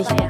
Weiblichkeit.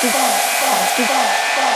知道，知道。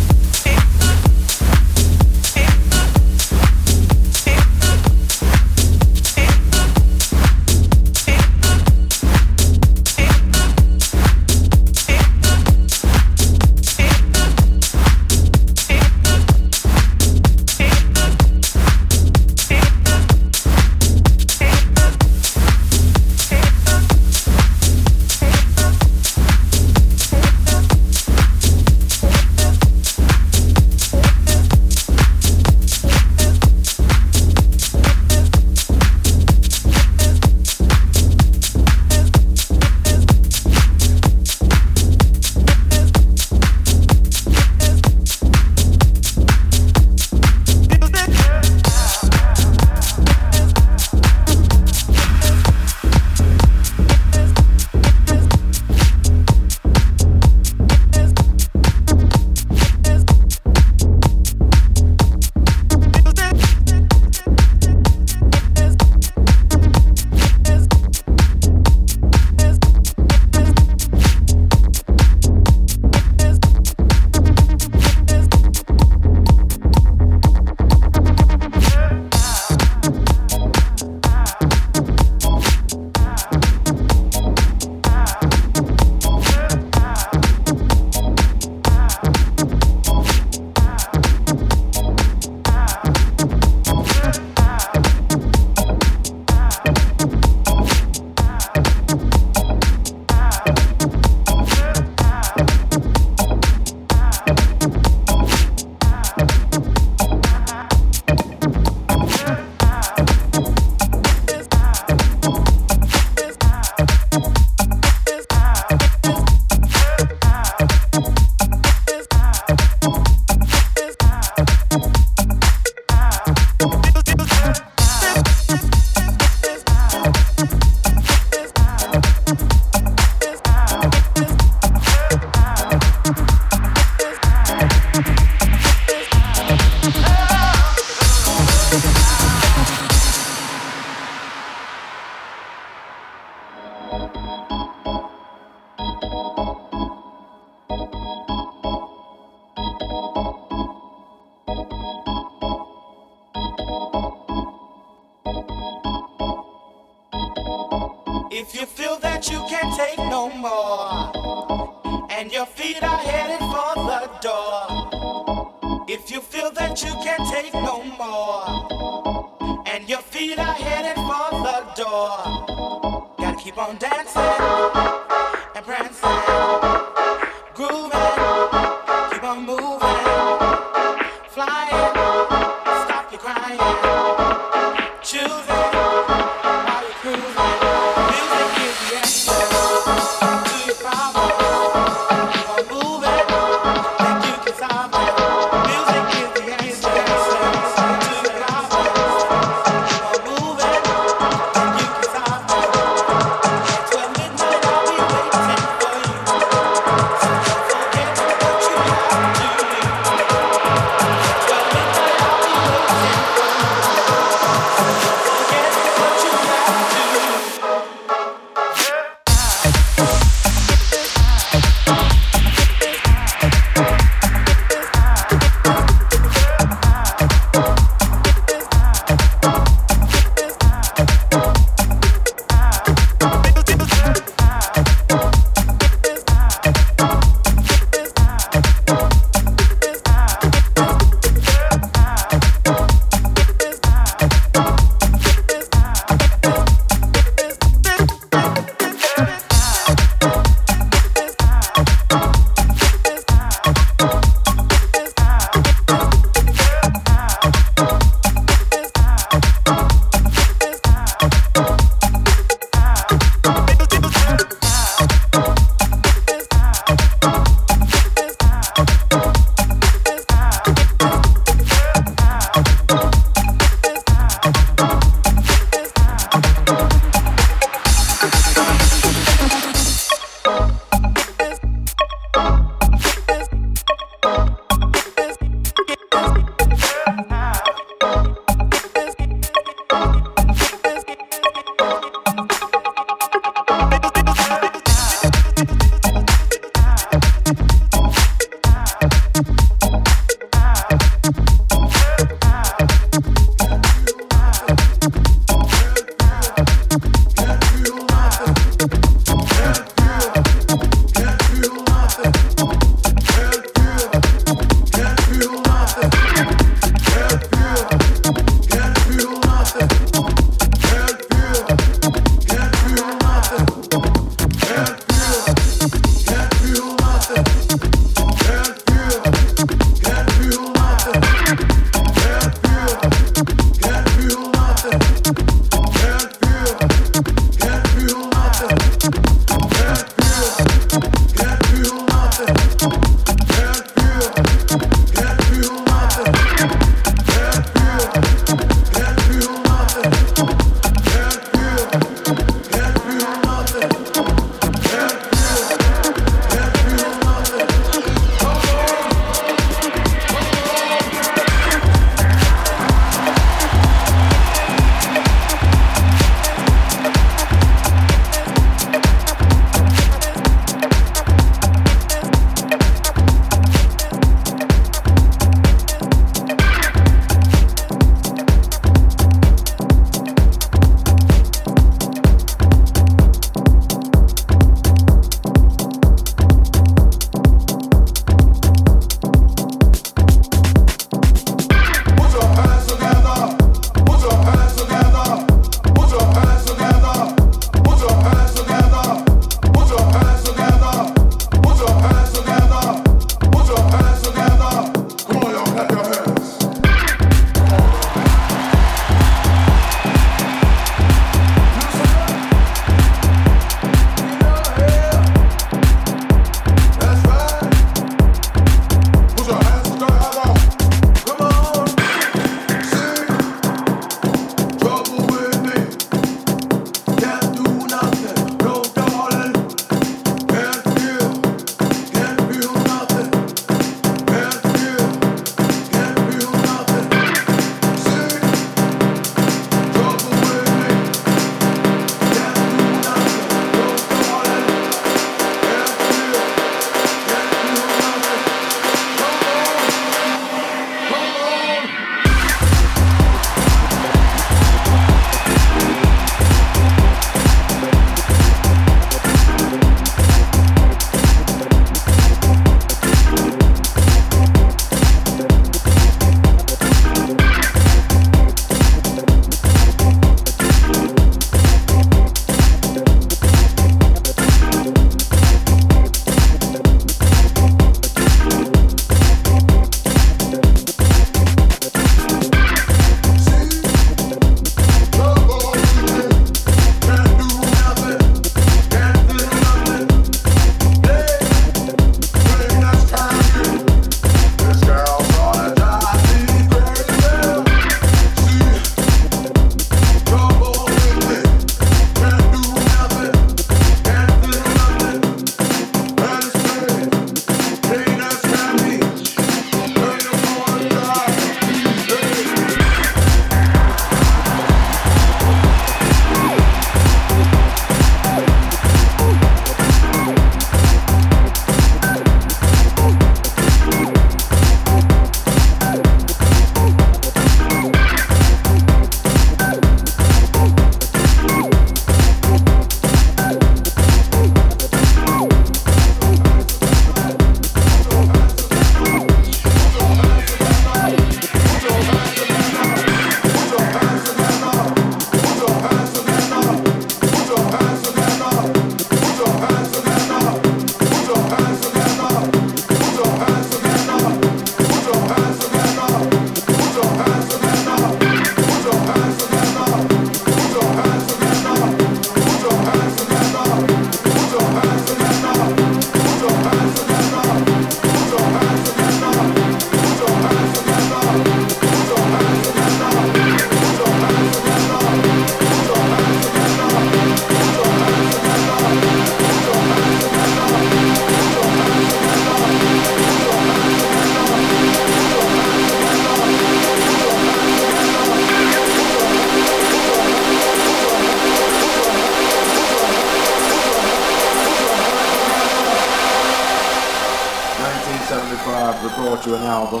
album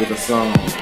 with a song.